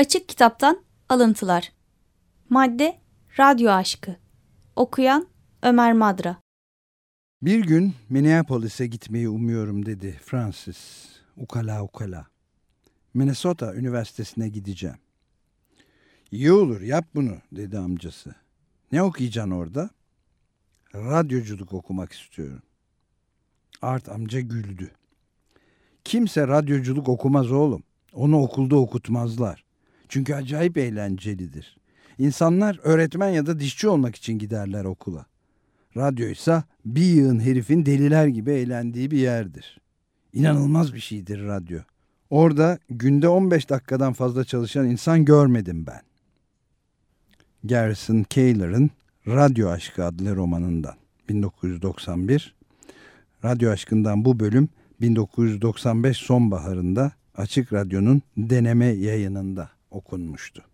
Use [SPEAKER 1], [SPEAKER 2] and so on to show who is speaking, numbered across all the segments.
[SPEAKER 1] Açık Kitaptan Alıntılar Madde Radyo Aşkı Okuyan Ömer Madra
[SPEAKER 2] Bir gün Minneapolis'e gitmeyi umuyorum dedi Francis ukala ukala. Minnesota Üniversitesi'ne gideceğim. İyi olur yap bunu dedi amcası. Ne okuyacaksın orada? Radyoculuk okumak istiyorum. Art amca güldü. Kimse radyoculuk okumaz oğlum. Onu okulda okutmazlar. Çünkü acayip eğlencelidir. İnsanlar öğretmen ya da dişçi olmak için giderler okula. Radyoysa bir yığın herifin deliler gibi eğlendiği bir yerdir. İnanılmaz bir şeydir radyo. Orada günde 15 dakikadan fazla çalışan insan görmedim ben. Garrison Keillor'ın Radyo Aşkı adlı romanından 1991. Radyo Aşkı'ndan bu bölüm 1995 sonbaharında Açık Radyo'nun deneme yayınında okunmuştu.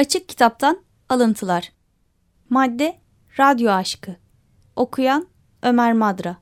[SPEAKER 1] Açık Kitaptan Alıntılar. Madde Radyo Aşkı. Okuyan Ömer Madra